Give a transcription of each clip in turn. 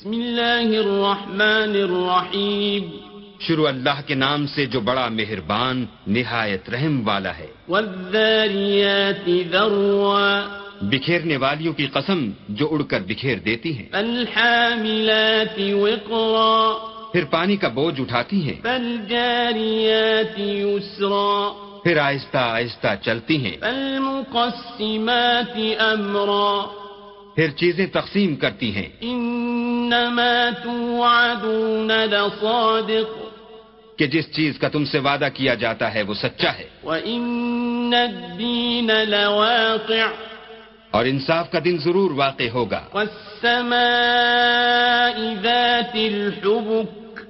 بسم الله الرحمن الرحيم شروع اللہ کے نام سے جو بڑا مہربان نہایت رحم والا ہے۔ والذاريات ذروا۔ بکھیرنے والیوں کی قسم جو اڑ کر بکھیر دیتی ہیں۔ فالحاملات وقرا۔ پھر پانی کا بوجھ اٹھاتی ہیں۔ فالجاريات يسرا پھر آہستہ آہستہ چلتی ہیں۔ فالمقسمات أمرا پھر چیزیں تقسیم کرتی ہیں۔ إنما توعدون لصادق. کہ جس چیز کا تم سے وعدہ کیا جاتا ہے وہ سچا ہے۔ وإن الدين لواقع. اور انصاف کا دن ضرور واقع ہوگا۔ والسماء ذات الحبك.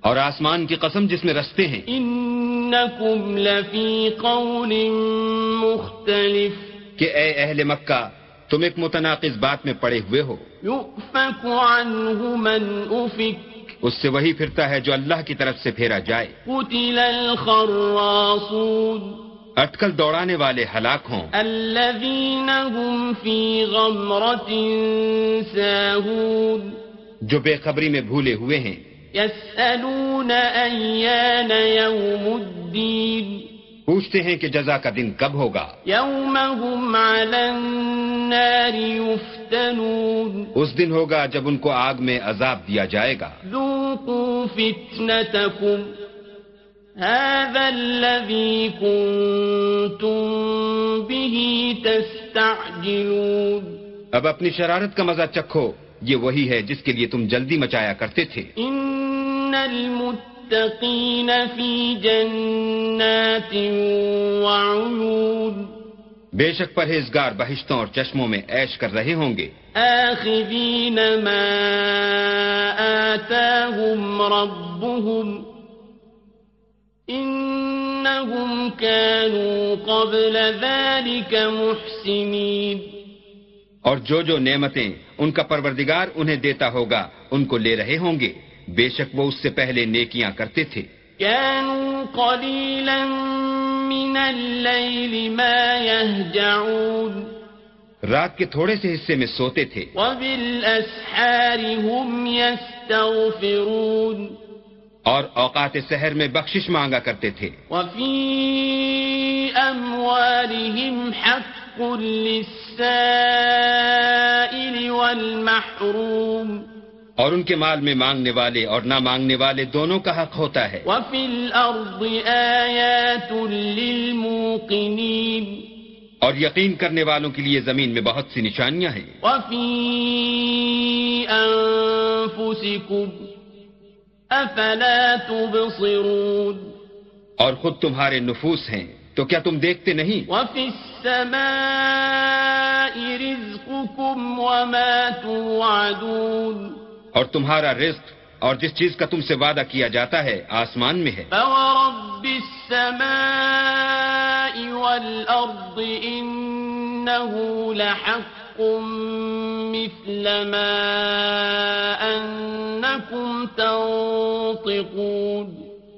اور آسمان کی قسم جس میں رستے ہیں۔ إنكم لفي قول مختلف. کہ اے اہل مکہ تم ایک متناقض بات میں پڑے ہوئے ہو۔ عنه من اس سے وہی پھرتا ہے جو اللہ کی طرف سے پھیرا جائے۔ قتل الخراصون۔ اٹکل دوڑانے والے ہلاک ہوں۔ الذين هم في غمرة ساهون جو بے خبری میں بھولے ہوئے ہیں۔ يسألون أيان يوم الدين پوچھتے ہیں کہ جزا کا دن کب ہوگا۔ يوم هم على النار يفتنون اس دن ہوگا جب ان کو آگ میں عذاب دیا جائے گا۔ ذوقوا فتنتكم هذا الذي كنتم به تستعجلون۔ اب اپنی شرارت کا مزہ چکھو۔ یہ وہی ہے جس کے لیے تم جلدی مچایا کرتے تھے۔ إن المتقين في جنات وعيون. بے شک پرہیزگار بہشتوں اور چشموں میں عیش کر رہے ہوں گے۔ آخذين ما آتاهم ربهم إنهم كانوا قبل ذلك محسنين. اور جو جو نعمتیں ان کا پروردگار انہیں دیتا ہوگا ان کو لے رہے ہوں گے۔ بے شک وہ اس سے پہلے نیکیاں کرتے تھے۔ كانوا قليلا من الليل ما يهجعون۔ رات کے تھوڑے سے حصے میں سوتے تھے۔ وبالأسحار هم يستغفرون۔ اور اوقات سحر میں بخشش مانگا کرتے تھے۔ وفي أموالهم حق للسائل والمحروم۔ اور ان کے مال میں مانگنے والے اور نہ مانگنے والے دونوں کا حق ہوتا ہے۔ وفي الأرض آيات للموقنين۔ اور یقین کرنے والوں کے لیے زمین میں بہت سی نشانیاں ہیں۔ وفي أنفسكم أفلا تبصرون۔ اور خود تمہارے نفوس ہیں تو کیا تم دیکھتے نہیں؟ وفي السماء رزقكم وما توعدون۔ اور تمہارا رزق اور جس چیز کا تم سے وعدہ کیا جاتا ہے آسمان میں ہے۔ فورب السماء والأرض إنه لحق مثل ما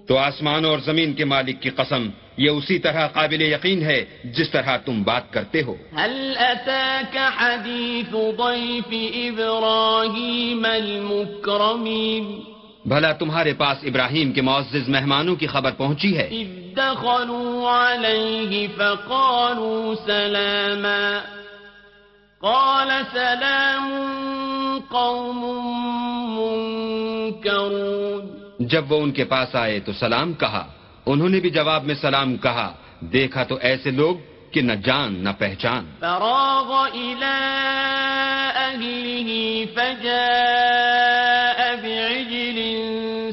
تو آسمان اور زمین کے مالک کی قسم یہ اسی طرح قابل یقین ہے جس طرح تم بات کرتے ہو۔ هل أتاك حديث ضيف إبراهيم المكرمين؟ بھلا تمہارے پاس ابراہیم کے معزز مہمانوں کی خبر پہنچی ہے۔ إذ دخلوا عليه فقالوا سلاما۔ قال سلام قوم منكرون۔ جب وہ ان کے پاس آئے تو سلام کہا۔ انہوں نے بھی جواب میں سلام کہا۔ دیکھا تو ایسے لوگ کہ نہ جان نہ پہچان۔ فراغ إلى أهله فجاء بعجل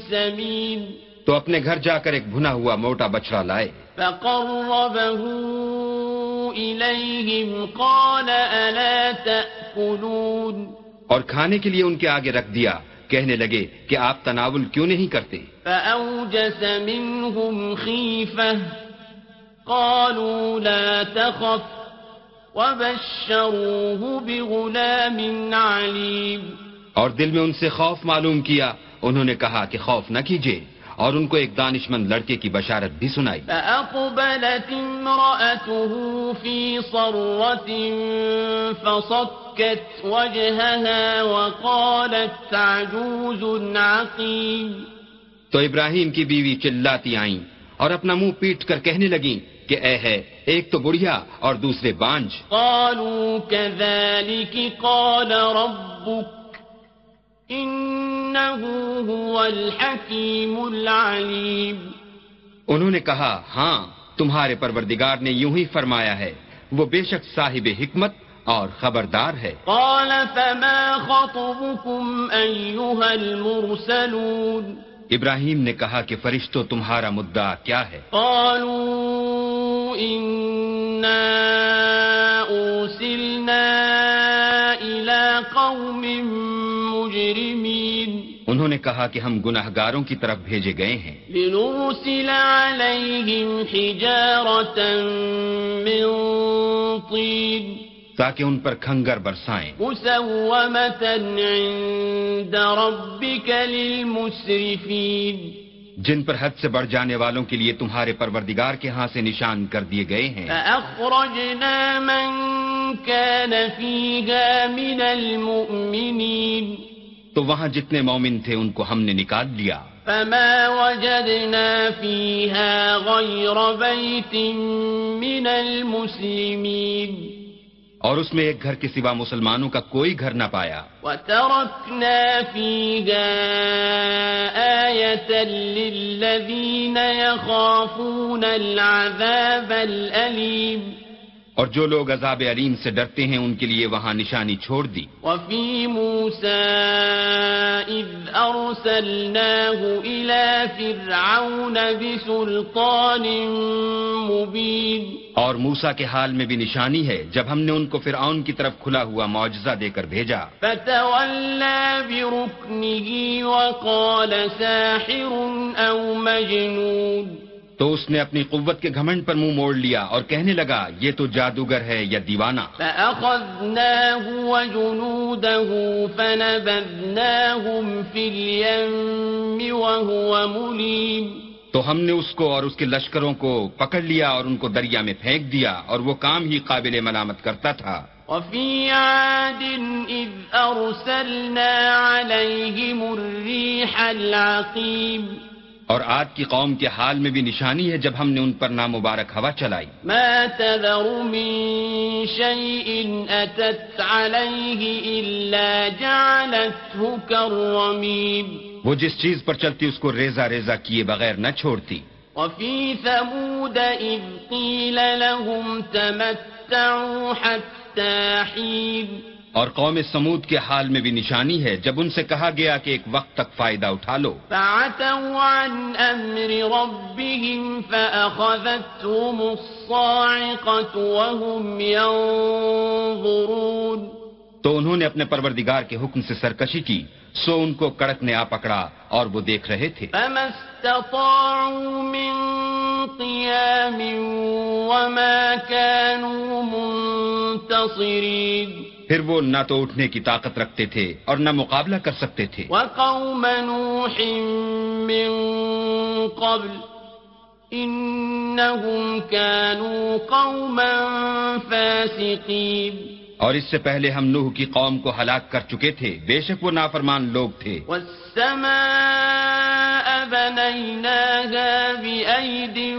سمين۔ تو اپنے گھر جا کر ایک بھنا ہوا موٹا بچڑا لائے۔ فقربه إليهم قال ألا تأكلون اور کھانے کے لیے ان کے آگے رکھ دیا۔ کہنے لگے کہ آپ تناول کیوں نہیں کرتے؟ فأوجس منهم خيفة قالوا لا تخف وبشروه بغلام عليم اور دل میں ان سے خوف معلوم کیا انہوں نے کہا کہ خوف نہ کیجیے اور ان کو ایک دانشمند لڑکے کی بشارت بھی سنائی۔ فأقبلت امرأته في صرة فصكت وجهها وقالت عجوز عقيم۔ تو ابراہیم کی بیوی چلاتی آئیں اور اپنا منہ پیٹ کر کہنے لگیں کہ اے ہے ایک تو بڑھیا اور دوسرے بانج۔ قالوا كذلك قال ربك إنه هو الحكيم العليم. انہوں نے کہا ہاں تمہارے پروردگار نے یوں ہی فرمایا ہے وہ بے شک صاحب حکمت اور خبردار ہے۔ قال فما خطبكم أيها المرسلون؟ ابراہیم نے کہا کہ فرشتوں تمہارا مدعا کیا ہے؟ قالوا إنا نے کہا کہ ہم گناہ گاروں کی طرف بھیجے گئے ہیں۔ لنرسل عليهم حجارة من طين تاکہ ان پر کھنگر برسائیں۔ مسومة عند ربك للمسرفين جن پر حد سے بڑھ جانے والوں کے لیے تمہارے پروردگار کے ہاں سے نشان کر دیے گئے ہیں۔ فأخرجنا من كان فيها من المؤمنين تو وہاں جتنے مومن تھے ان کو ہم نے نکال لیا۔ فما وجدنا فيها غير بيت من المسلمين۔ اور اس میں ایک گھر کے سوا مسلمانوں کا کوئی گھر نہ پایا۔ وتركنا فيها آية للذين يخافون العذاب الأليم۔ اور جو لوگ عذاب علیم سے ڈرتے ہیں ان کے لیے وہاں نشانی چھوڑ دی۔ وفي موسى إذ أرسلناه إلى فرعون بسلطان مبين. اور موسا کے حال میں بھی نشانی ہے جب ہم نے ان کو فرعون کی طرف کھلا ہوا معجزہ دے کر بھیجا۔ فتولى بركنه وقال ساحر أو مجنون. تو اس نے اپنی قوت کے گھمنڈ پر منہ موڑ لیا اور کہنے لگا یہ تو جادوگر ہے یا دیوانہ؟ فأخذناه وجنوده فنبذناهم في اليم وهو مليم۔ تو ہم نے اس کو اور اس کے لشکروں کو پکڑ لیا اور ان کو دریا میں پھینک دیا اور وہ کام ہی قابل ملامت کرتا تھا۔ وفي عاد إذ أرسلنا عليهم الريح العقيم۔ اور آج کی قوم کے حال میں بھی نشانی ہے جب ہم نے ان پر نامبارک ہوا چلائی۔ ما تذر من شيء أتت عليه إلا جعلته كالرميم۔ وہ جس چیز پر چلتی اس کو ریزہ ریزہ کیے بغیر نہ چھوڑتی۔ وفي ثمود إذ قيل لهم تمتعوا حتى حين۔ اور قوم سمود کے حال میں بھی نشانی ہے جب ان سے کہا گیا کہ ایک وقت تک فائدہ اٹھا لو۔ فعتوا عن أمر ربهم فأخذتهم الصاعقة وهم ينظرون۔ تو انہوں نے اپنے پروردگار کے حکم سے سرکشی کی۔ سو ان کو کڑک نے آ پکڑا اور وہ دیکھ رہے تھے۔ فما استطاعوا من قيام وما كانوا منتصرين۔ پھر وہ نہ تو اٹھنے کی طاقت رکھتے تھے اور نہ مقابلہ کر سکتے تھے۔ وقوم نوح من قبل إنهم كانوا قوما فاسقين۔ اور اس سے پہلے ہم نوح کی قوم کو ہلاک کر چکے تھے۔ بے شک وہ نافرمان لوگ تھے۔ والسماء بنيناها بأيد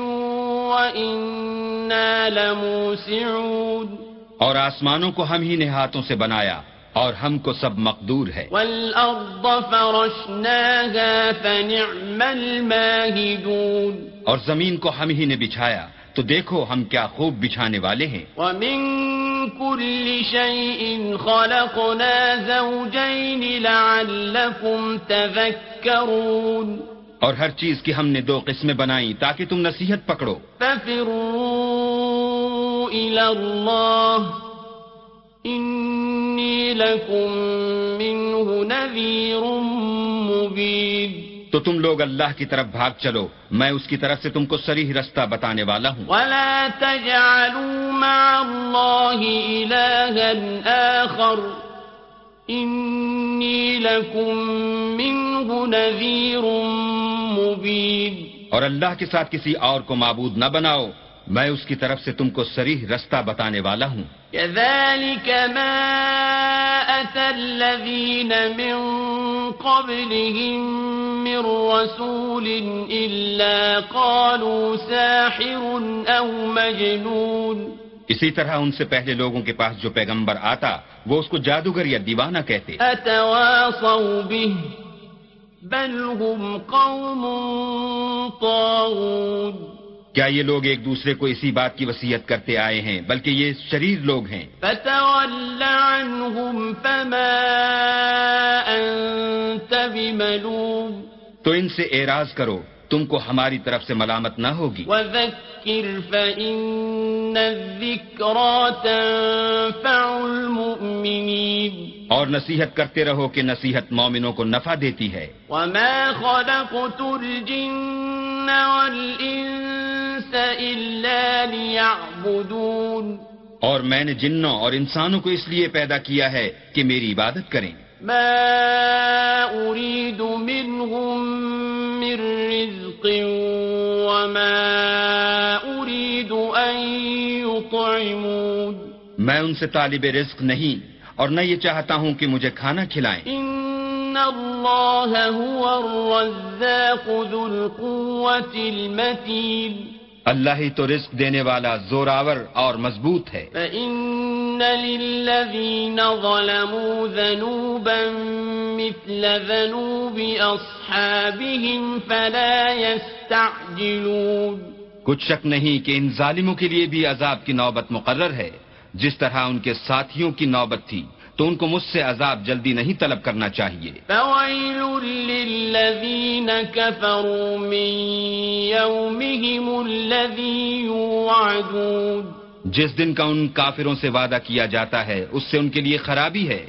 وإنا لموسعون۔ اور آسمانوں کو ہم ہی نے ہاتھوں سے بنایا اور ہم کو سب مقدور ہے۔ والأرض فرشناها فنعم الماهدون۔ اور زمین کو ہم ہی نے بچھایا۔ تو دیکھو ہم کیا خوب بچھانے والے ہیں۔ ومن كل شيء خلقنا زوجين لعلكم تذكرون۔ اور ہر چیز کی ہم نے دو قسمیں بنائی تاکہ تم نصیحت پکڑو۔ ففروا إلى الله. إني لكم منه نذير مبين. تو تم لوگ اللہ کی طرف بھاگ چلو میں اس کی طرف سے تم کو سریح رستہ بتانے والا ہوں۔ ولا تجعلوا مع الله إلها آخر. إني لكم منه نذير مبين. اور اللہ کے ساتھ کسی اور کو معبود نہ بناؤ۔ میں اس کی طرف سے تم کو سریح رستہ بتانے والا ہوں۔ كذلك ما أتى الذين من قبلهم من رسول إلا قالوا ساحر أو مجنون۔ اسی طرح ان سے پہلے لوگوں کے پاس جو پیغمبر آتا وہ اس کو جادوگر یا دیوانہ کہتے۔ أتواصوا به؟ بل هم قوم طاغون۔ کیا یہ لوگ ایک دوسرے کو اسی بات کی وصیت کرتے آئے ہیں بلکہ یہ شریر لوگ ہیں؟ فتول عنهم فما بملوم۔ تو ان سے اعراض کرو تم کو ہماری طرف سے ملامت نہ ہوگی۔ وذكر فإن تنفع اور نصیحت کرتے رہو کہ نصیحت مومنوں کو نفع دیتی ہے۔ وما خلقت الجن والإنس إلا ليعبدون اور میں نے جنوں اور انسانوں کو اس لیے پیدا کیا ہے کہ میری عبادت کریں۔ ما أريد منهم من رزق وما أريد أن يطعمون میں ان سے طالب رزق نہیں اور نہ یہ چاہتا ہوں کہ مجھے کھانا کھلائیں۔ إن الله هو الرزاق ذو القوة المتين اللہ ہی تو رزق دینے والا زوراور اور مضبوط ہے۔ فإن للذين ظلموا ذنوبا مثل ذنوب أصحابهم فلا يستعجلون۔ کچھ شک نہیں کہ ان ظالموں کے لیے بھی عذاب کی نوبت مقرر ہے جس طرح ان کے ساتھیوں کی نوبت تھی۔ تو ان کو مجھ سے عذاب جلدی نہیں طلب کرنا چاہیے۔ من جس دن کا ان کافروں سے وعدہ کیا جاتا ہے اس سے ان کے لیے خرابی ہے۔